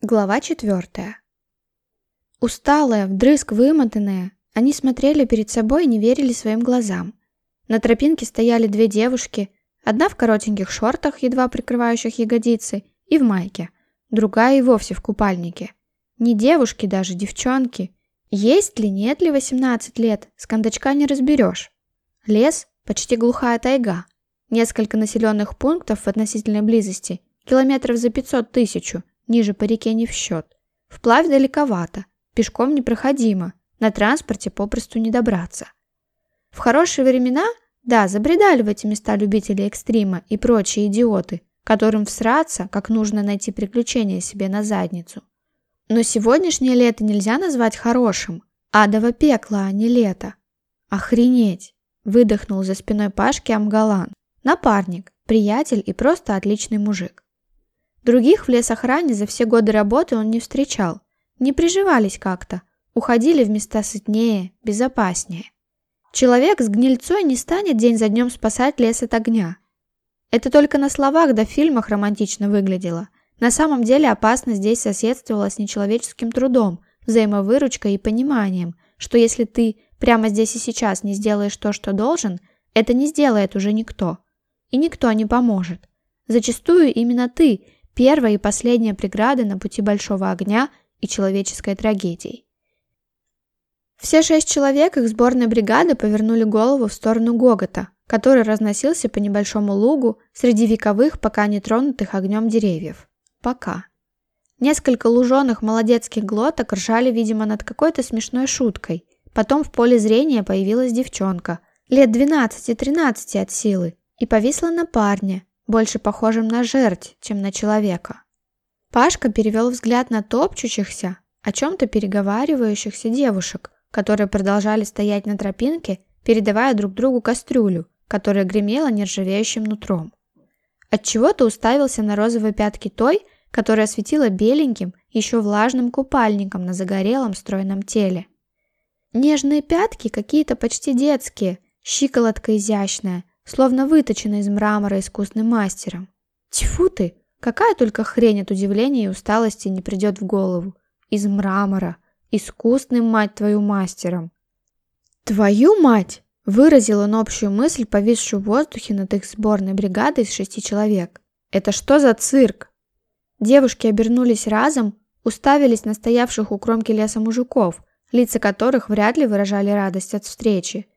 Глава четвертая. Усталые, вдрызг вымотанные, они смотрели перед собой и не верили своим глазам. На тропинке стояли две девушки, одна в коротеньких шортах, едва прикрывающих ягодицы, и в майке, другая и вовсе в купальнике. Не девушки даже, девчонки. Есть ли, нет ли 18 лет, с кондачка не разберешь. Лес – почти глухая тайга. Несколько населенных пунктов в относительной близости, километров за 500 тысячу, ниже по реке не в счет. Вплавь далековато, пешком непроходимо, на транспорте попросту не добраться. В хорошие времена, да, забредали в эти места любители экстрима и прочие идиоты, которым всраться, как нужно найти приключения себе на задницу. Но сегодняшнее лето нельзя назвать хорошим. Адово пекло, а не лето. Охренеть! Выдохнул за спиной Пашки Амгалан. Напарник, приятель и просто отличный мужик. Других в лесохране за все годы работы он не встречал. Не приживались как-то, уходили в места сытнее, безопаснее. Человек с гнильцой не станет день за днем спасать лес от огня. Это только на словах да в фильмах романтично выглядело. На самом деле опасность здесь соседствовала с нечеловеческим трудом, взаимовыручкой и пониманием, что если ты прямо здесь и сейчас не сделаешь то, что должен, это не сделает уже никто. И никто не поможет. Зачастую именно ты – Первая и последняя преграда на пути большого огня и человеческой трагедии. Все шесть человек их сборной бригады повернули голову в сторону гогота, который разносился по небольшому лугу среди вековых, пока не тронутых огнем деревьев. Пока. Несколько луженых молодецких глоток ржали, видимо, над какой-то смешной шуткой. Потом в поле зрения появилась девчонка, лет 12-13 от силы, и повисла на парня, больше похожим на жерть, чем на человека. Пашка перевел взгляд на топчущихся, о чем-то переговаривающихся девушек, которые продолжали стоять на тропинке, передавая друг другу кастрюлю, которая гремела нержавеющим нутром. Отчего-то уставился на розовые пятки той, которая светила беленьким, еще влажным купальником на загорелом стройном теле. Нежные пятки какие-то почти детские, щиколотка изящная, словно выточенный из мрамора искусным мастером. Тьфу ты! Какая только хрень от удивления и усталости не придет в голову. Из мрамора. Искусным, мать твою, мастером. Твою мать! Выразил он общую мысль, повисшую в воздухе над их сборной бригадой из шести человек. Это что за цирк? Девушки обернулись разом, уставились на стоявших у кромки леса мужиков, лица которых вряд ли выражали радость от встречи.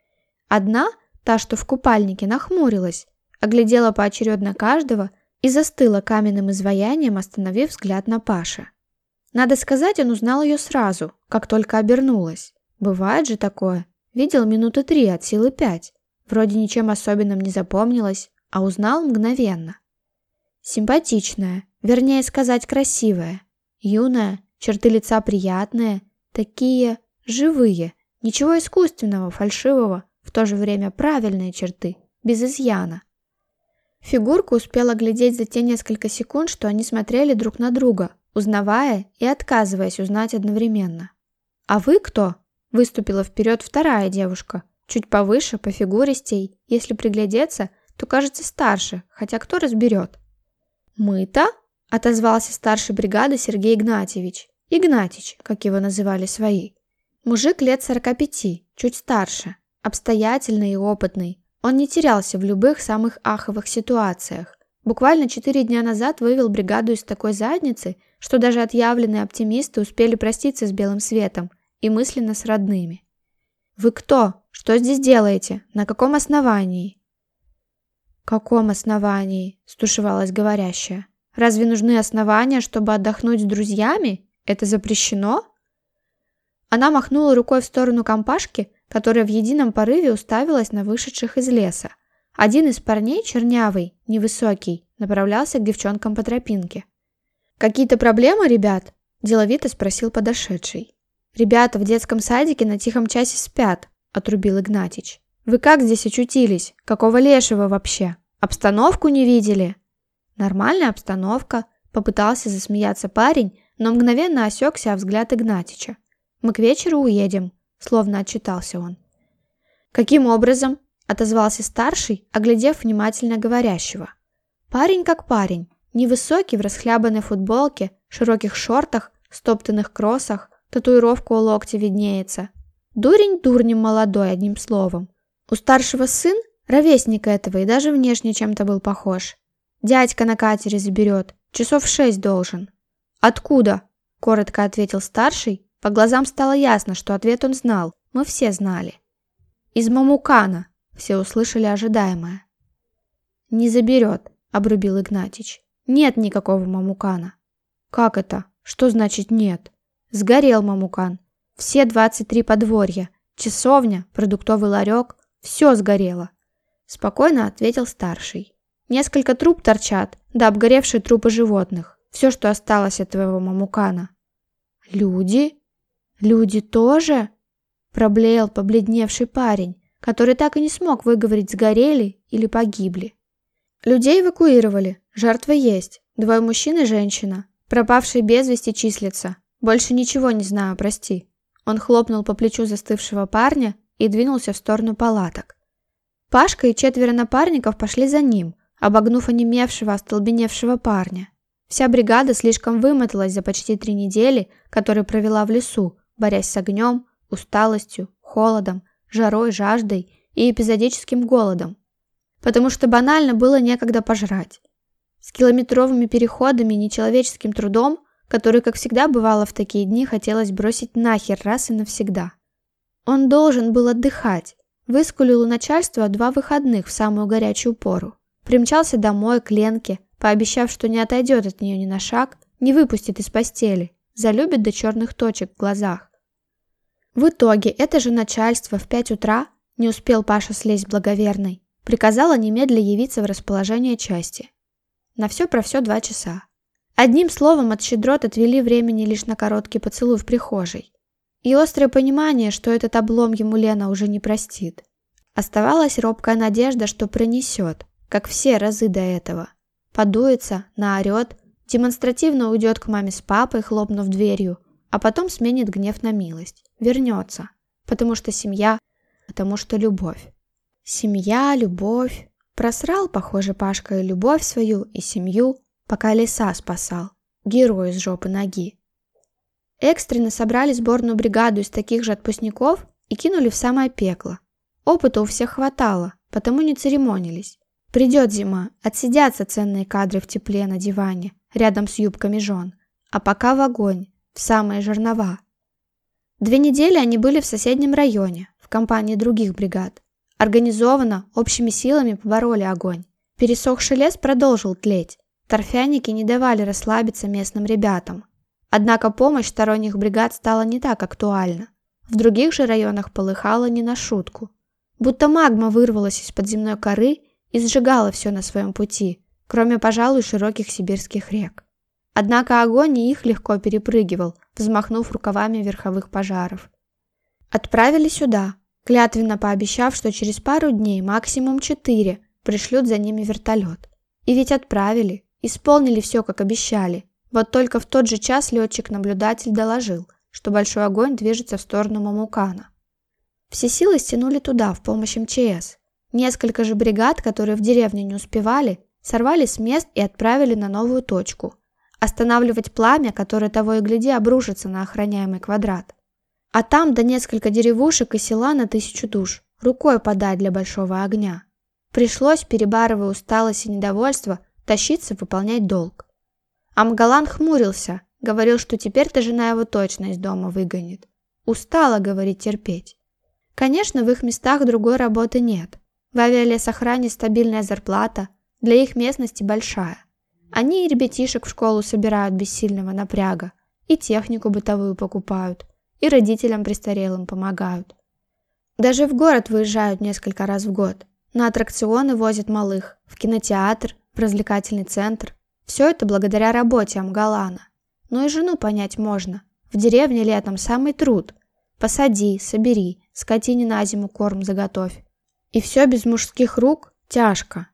Одна – Та, что в купальнике, нахмурилась, оглядела поочередно каждого и застыла каменным изваянием, остановив взгляд на Паша. Надо сказать, он узнал ее сразу, как только обернулась. Бывает же такое. Видел минуты три от силы пять. Вроде ничем особенным не запомнилось, а узнал мгновенно. Симпатичная, вернее сказать красивая. Юная, черты лица приятные, такие живые, ничего искусственного, фальшивого, в то же время правильные черты, без изъяна. Фигурка успела глядеть за те несколько секунд, что они смотрели друг на друга, узнавая и отказываясь узнать одновременно. «А вы кто?» – выступила вперед вторая девушка, чуть повыше, по фигуристей, если приглядеться, то кажется старше, хотя кто разберет. «Мы-то?» – отозвался старший бригады Сергей Игнатьевич. Игнатич, как его называли свои. Мужик лет 45, чуть старше обстоятельный и опытный. Он не терялся в любых самых аховых ситуациях. Буквально четыре дня назад вывел бригаду из такой задницы, что даже отъявленные оптимисты успели проститься с белым светом и мысленно с родными. «Вы кто? Что здесь делаете? На каком основании?» «Каком основании?» – стушевалась говорящая. «Разве нужны основания, чтобы отдохнуть с друзьями? Это запрещено?» Она махнула рукой в сторону компашки – которая в едином порыве уставилась на вышедших из леса. Один из парней, чернявый, невысокий, направлялся к девчонкам по тропинке. «Какие-то проблемы, ребят?» – деловито спросил подошедший. «Ребята в детском садике на тихом часе спят», – отрубил Игнатич. «Вы как здесь очутились? Какого лешего вообще? Обстановку не видели?» «Нормальная обстановка», – попытался засмеяться парень, но мгновенно осекся о взгляд Игнатича. «Мы к вечеру уедем», словно отчитался он. «Каким образом?» – отозвался старший, оглядев внимательно говорящего. «Парень как парень, невысокий в расхлябанной футболке, широких шортах, стоптанных кроссах, татуировка у локтя виднеется. Дурень дурнем молодой, одним словом. У старшего сын, ровесник этого, и даже внешне чем-то был похож. Дядька на катере заберет, часов шесть должен». «Откуда?» – коротко ответил старший, по глазам стало ясно, что ответ он знал. Мы все знали. «Из Мамукана!» – все услышали ожидаемое. «Не заберет», – обрубил Игнатич. «Нет никакого Мамукана». «Как это? Что значит нет?» «Сгорел Мамукан. Все 23 подворья. Часовня, продуктовый ларек. Все сгорело». Спокойно ответил старший. «Несколько труп торчат, да обгоревшие трупы животных. Все, что осталось от твоего Мамукана». «Люди?» «Люди тоже?» – проблеял побледневший парень, который так и не смог выговорить, сгорели или погибли. Людей эвакуировали, жертвы есть, двое мужчин и женщина. Пропавшие без вести числятся. Больше ничего не знаю, прости. Он хлопнул по плечу застывшего парня и двинулся в сторону палаток. Пашка и четверо напарников пошли за ним, обогнув онемевшего, остолбеневшего парня. Вся бригада слишком вымоталась за почти три недели, которые провела в лесу, борясь с огнем, усталостью, холодом, жарой, жаждой и эпизодическим голодом. Потому что банально было некогда пожрать. С километровыми переходами и нечеловеческим трудом, который, как всегда бывало в такие дни, хотелось бросить нахер раз и навсегда. Он должен был отдыхать. Выскулил у начальства два выходных в самую горячую пору. Примчался домой к Ленке, пообещав, что не отойдет от нее ни на шаг, не выпустит из постели, залюбит до черных точек в глазах. В итоге это же начальство в 5 утра, не успел Паша слезть благоверный, приказало немедля явиться в расположение части. На все про все два часа. Одним словом, от щедрот отвели времени лишь на короткий поцелуй в прихожей. И острое понимание, что этот облом ему Лена уже не простит. Оставалась робкая надежда, что принесет, как все разы до этого. Подуется, наорет, демонстративно уйдет к маме с папой, хлопнув дверью – а потом сменит гнев на милость. Вернется. Потому что семья, потому что любовь. Семья, любовь. Просрал, похоже, Пашка и любовь свою, и семью, пока леса спасал. Герой из жопы ноги. Экстренно собрали сборную бригаду из таких же отпускников и кинули в самое пекло. Опыта у всех хватало, потому не церемонились. Придет зима, отсидятся ценные кадры в тепле на диване, рядом с юбками жен. А пока в огонь, в в самые жернова. Две недели они были в соседнем районе, в компании других бригад. Организованно, общими силами побороли огонь. Пересохший лес продолжил тлеть. Торфяники не давали расслабиться местным ребятам. Однако помощь сторонних бригад стала не так актуальна. В других же районах полыхало не на шутку. Будто магма вырвалась из подземной коры и сжигала все на своем пути, кроме, пожалуй, широких сибирских рек. Однако огонь и их легко перепрыгивал, взмахнув рукавами верховых пожаров. Отправили сюда, клятвенно пообещав, что через пару дней, максимум четыре, пришлют за ними вертолет. И ведь отправили, исполнили все, как обещали. Вот только в тот же час летчик-наблюдатель доложил, что большой огонь движется в сторону Мамукана. Все силы стянули туда, в помощь МЧС. Несколько же бригад, которые в деревне не успевали, сорвали с мест и отправили на новую точку. останавливать пламя, которое того и гляди обрушится на охраняемый квадрат. А там до несколько деревушек и села на тысячу душ, рукой подать для большого огня. Пришлось, перебарывая усталость и недовольство, тащиться выполнять долг. Амгалан хмурился, говорил, что теперь-то жена его точно из дома выгонит. Устала, говорит, терпеть. Конечно, в их местах другой работы нет. В авиалесохране стабильная зарплата, для их местности большая – они и ребятишек в школу собирают без сильного напряга, и технику бытовую покупают, и родителям престарелым помогают. Даже в город выезжают несколько раз в год. На аттракционы возят малых, в кинотеатр, в развлекательный центр. Все это благодаря работе Амгалана. Но и жену понять можно. В деревне летом самый труд. Посади, собери, скотине на зиму корм заготовь. И все без мужских рук тяжко.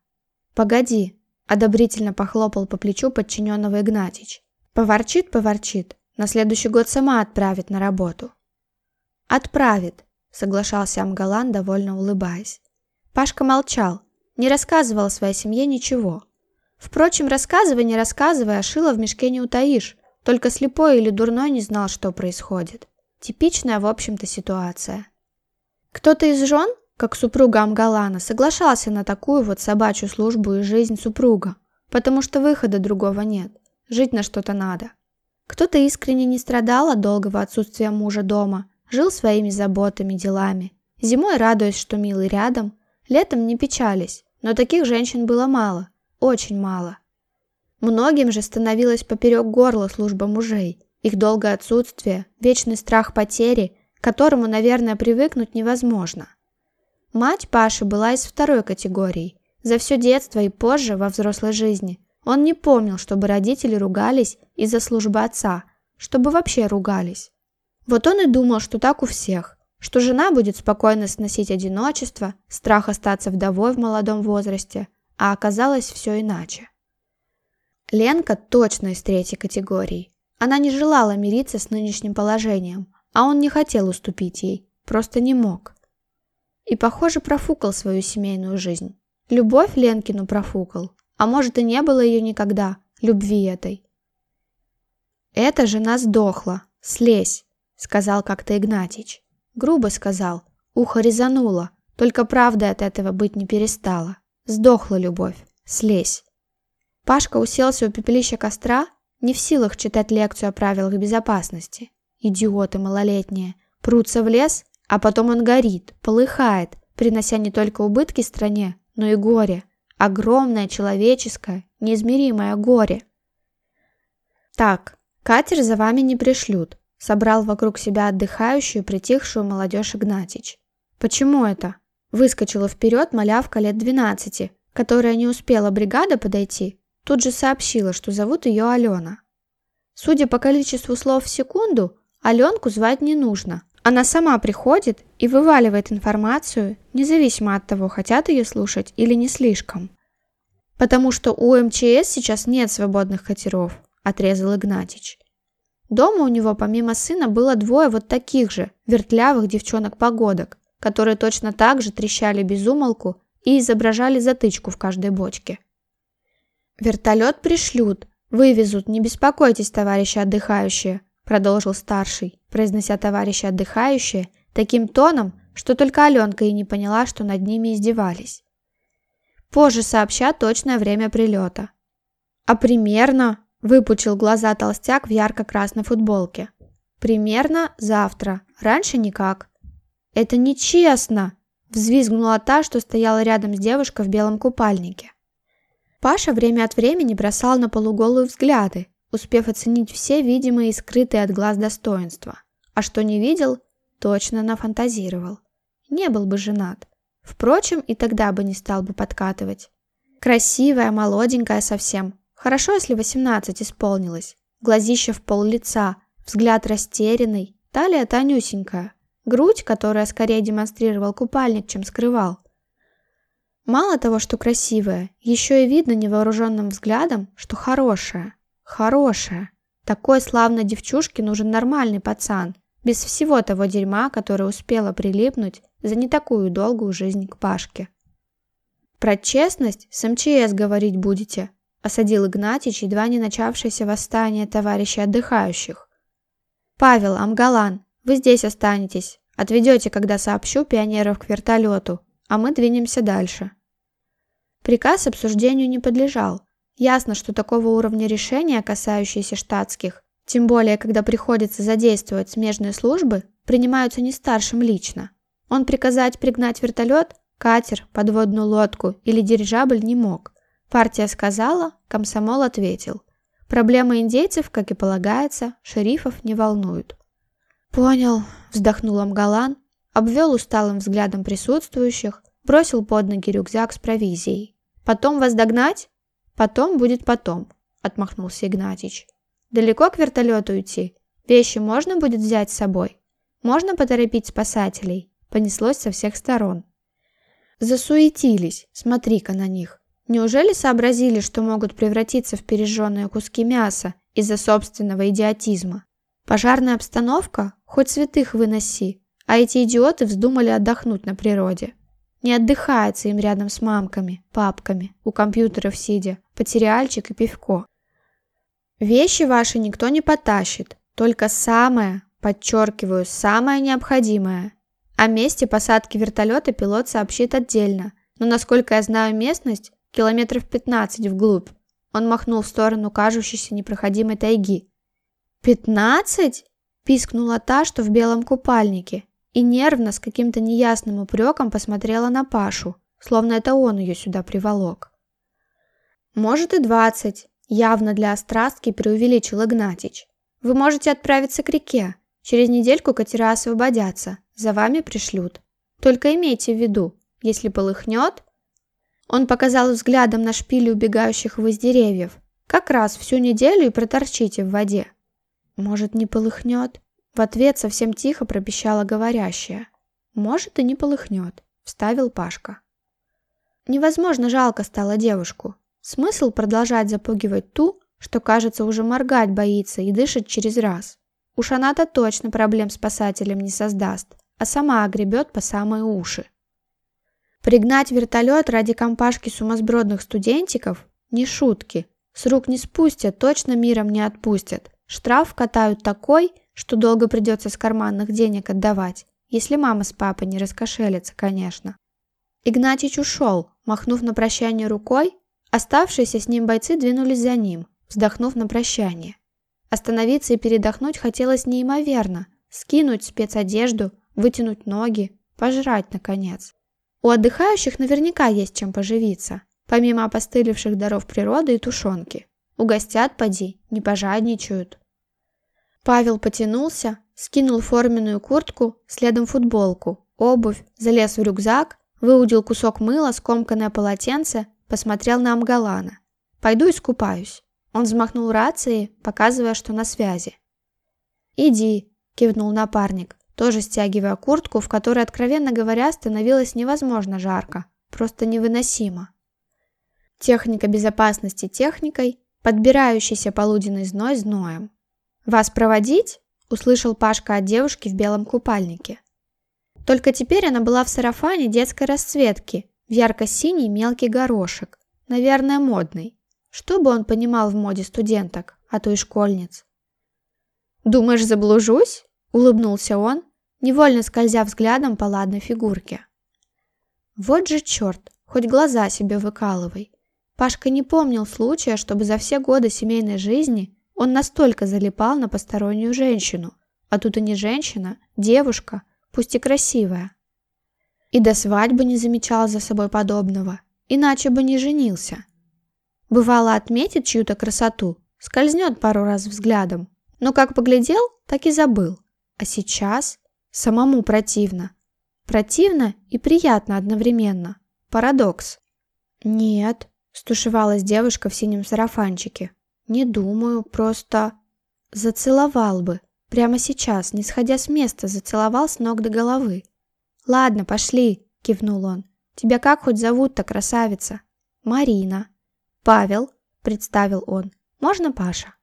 Погоди, одобрительно похлопал по плечу подчиненного Игнатич. Поворчит, поворчит, на следующий год сама отправит на работу. Отправит, соглашался Амгалан, довольно улыбаясь. Пашка молчал, не рассказывал о своей семье ничего. Впрочем, рассказывай, не рассказывай, а шило в мешке не утаишь. Только слепой или дурной не знал, что происходит. Типичная, в общем-то, ситуация. Кто-то из жен как супруга Амгалана, соглашался на такую вот собачью службу и жизнь супруга, потому что выхода другого нет, жить на что-то надо. Кто-то искренне не страдал от долгого отсутствия мужа дома, жил своими заботами, делами. Зимой радуясь, что милый рядом, летом не печались, но таких женщин было мало, очень мало. Многим же становилось поперек горла служба мужей, их долгое отсутствие, вечный страх потери, к которому, наверное, привыкнуть невозможно. Мать Паши была из второй категории. За все детство и позже, во взрослой жизни, он не помнил, чтобы родители ругались из-за службы отца, чтобы вообще ругались. Вот он и думал, что так у всех, что жена будет спокойно сносить одиночество, страх остаться вдовой в молодом возрасте, а оказалось все иначе. Ленка точно из третьей категории. Она не желала мириться с нынешним положением, а он не хотел уступить ей, просто не мог и, похоже, профукал свою семейную жизнь. Любовь Ленкину профукал, а может и не было ее никогда, любви этой. «Эта жена сдохла, слезь», — сказал как-то Игнатич. Грубо сказал, ухо резануло, только правда от этого быть не перестала. Сдохла любовь, слезь. Пашка уселся у пепелища костра, не в силах читать лекцию о правилах безопасности. Идиоты малолетние. Прутся в лес, а потом он горит, полыхает, принося не только убытки стране, но и горе. Огромное человеческое, неизмеримое горе. Так, катер за вами не пришлют, собрал вокруг себя отдыхающую, притихшую молодежь Игнатич. Почему это? Выскочила вперед малявка лет 12, которая не успела бригада подойти, тут же сообщила, что зовут ее Алена. Судя по количеству слов в секунду, Аленку звать не нужно, она сама приходит и вываливает информацию, независимо от того, хотят ее слушать или не слишком. «Потому что у МЧС сейчас нет свободных катеров», – отрезал Игнатич. Дома у него помимо сына было двое вот таких же, вертлявых девчонок-погодок, которые точно так же трещали безумолку и изображали затычку в каждой бочке. «Вертолет пришлют, вывезут, не беспокойтесь, товарищи отдыхающие», продолжил старший, произнося товарищи отдыхающие, таким тоном, что только Аленка и не поняла, что над ними издевались. Позже сообщат точное время прилета. А примерно, выпучил глаза толстяк в ярко-красной футболке. Примерно завтра, раньше никак. Это нечестно, взвизгнула та, что стояла рядом с девушкой в белом купальнике. Паша время от времени бросал на полуголую взгляды, успев оценить все видимые и скрытые от глаз достоинства. А что не видел, точно нафантазировал. Не был бы женат. Впрочем, и тогда бы не стал бы подкатывать. Красивая, молоденькая совсем. Хорошо, если 18 исполнилось. Глазище в пол лица, взгляд растерянный, талия тонюсенькая. Грудь, которая скорее демонстрировал купальник, чем скрывал. Мало того, что красивая, еще и видно невооруженным взглядом, что хорошая. Хорошая. Такой славной девчушке нужен нормальный пацан, без всего того дерьма, которое успела прилипнуть за не такую долгую жизнь к Пашке. «Про честность с МЧС говорить будете», – осадил Игнатич едва не начавшееся восстание товарищей отдыхающих. «Павел, Амгалан, вы здесь останетесь. Отведете, когда сообщу пионеров к вертолету, а мы двинемся дальше». Приказ обсуждению не подлежал. Ясно, что такого уровня решения, касающиеся штатских, тем более, когда приходится задействовать смежные службы, принимаются не старшим лично. Он приказать пригнать вертолет, катер, подводную лодку или дирижабль не мог. Партия сказала, комсомол ответил. Проблемы индейцев, как и полагается, шерифов не волнуют. «Понял», – вздохнул Амгалан, обвел усталым взглядом присутствующих, бросил под ноги рюкзак с провизией. «Потом вас догнать?» «Потом будет потом», – отмахнулся Игнатьич. «Далеко к вертолету идти? Вещи можно будет взять с собой? Можно поторопить спасателей?» Понеслось со всех сторон. Засуетились, смотри-ка на них. Неужели сообразили, что могут превратиться в пережженные куски мяса из-за собственного идиотизма? Пожарная обстановка? Хоть святых выноси. А эти идиоты вздумали отдохнуть на природе. Не отдыхается им рядом с мамками, папками, у компьютеров сидя, под потеряльчик и пивко. Вещи ваши никто не потащит, только самое, подчеркиваю, самое необходимое. О месте посадки вертолета пилот сообщит отдельно, но насколько я знаю местность, километров 15 вглубь. Он махнул в сторону кажущейся непроходимой тайги. «Пятнадцать?» – пискнула та, что в белом купальнике, и нервно, с каким-то неясным упреком посмотрела на Пашу, словно это он ее сюда приволок. Может и двадцать, явно для острастки преувеличил Игнатич. Вы можете отправиться к реке. Через недельку катера освободятся, за вами пришлют. Только имейте в виду, если полыхнет... Он показал взглядом на шпили убегающих из деревьев. Как раз всю неделю и проторчите в воде. Может, не полыхнет? В ответ совсем тихо пропищала говорящая. Может, и не полыхнет, вставил Пашка. Невозможно жалко стало девушку. Смысл продолжать запугивать ту, что, кажется, уже моргать боится и дышит через раз. Уж она-то точно проблем спасателям не создаст, а сама огребет по самые уши. Пригнать вертолет ради компашки сумасбродных студентиков – не шутки. С рук не спустят, точно миром не отпустят. Штраф катают такой, что долго придется с карманных денег отдавать, если мама с папой не раскошелятся, конечно. Игнатич ушел, махнув на прощание рукой Оставшиеся с ним бойцы двинулись за ним, вздохнув на прощание. Остановиться и передохнуть хотелось неимоверно, скинуть спецодежду, вытянуть ноги, пожрать, наконец. У отдыхающих наверняка есть чем поживиться, помимо опостылевших даров природы и тушенки. Угостят, поди, не пожадничают. Павел потянулся, скинул форменную куртку, следом футболку, обувь, залез в рюкзак, выудил кусок мыла, скомканное полотенце посмотрел на Амгалана. «Пойду искупаюсь». Он взмахнул рации, показывая, что на связи. «Иди», – кивнул напарник, тоже стягивая куртку, в которой, откровенно говоря, становилось невозможно жарко, просто невыносимо. Техника безопасности техникой, подбирающийся полуденный зной зноем. «Вас проводить?» – услышал Пашка от девушки в белом купальнике. Только теперь она была в сарафане детской расцветки в ярко-синий мелкий горошек, наверное, модный. Что бы он понимал в моде студенток, а то и школьниц? «Думаешь, заблужусь?» – улыбнулся он, невольно скользя взглядом по ладной фигурке. Вот же черт, хоть глаза себе выкалывай. Пашка не помнил случая, чтобы за все годы семейной жизни он настолько залипал на постороннюю женщину, а тут и не женщина, девушка, пусть и красивая. И до свадьбы не замечал за собой подобного, иначе бы не женился. Бывало отметит чью-то красоту, скользнет пару раз взглядом, но как поглядел, так и забыл. А сейчас самому противно. Противно и приятно одновременно. Парадокс. Нет, Стушевалась девушка в синем сарафанчике. «Не думаю, просто...» «Зацеловал бы. Прямо сейчас, не сходя с места, зацеловал с ног до головы». «Ладно, пошли», — кивнул он. «Тебя как хоть зовут-то, красавица?» «Марина». «Павел», — представил он. «Можно Паша?»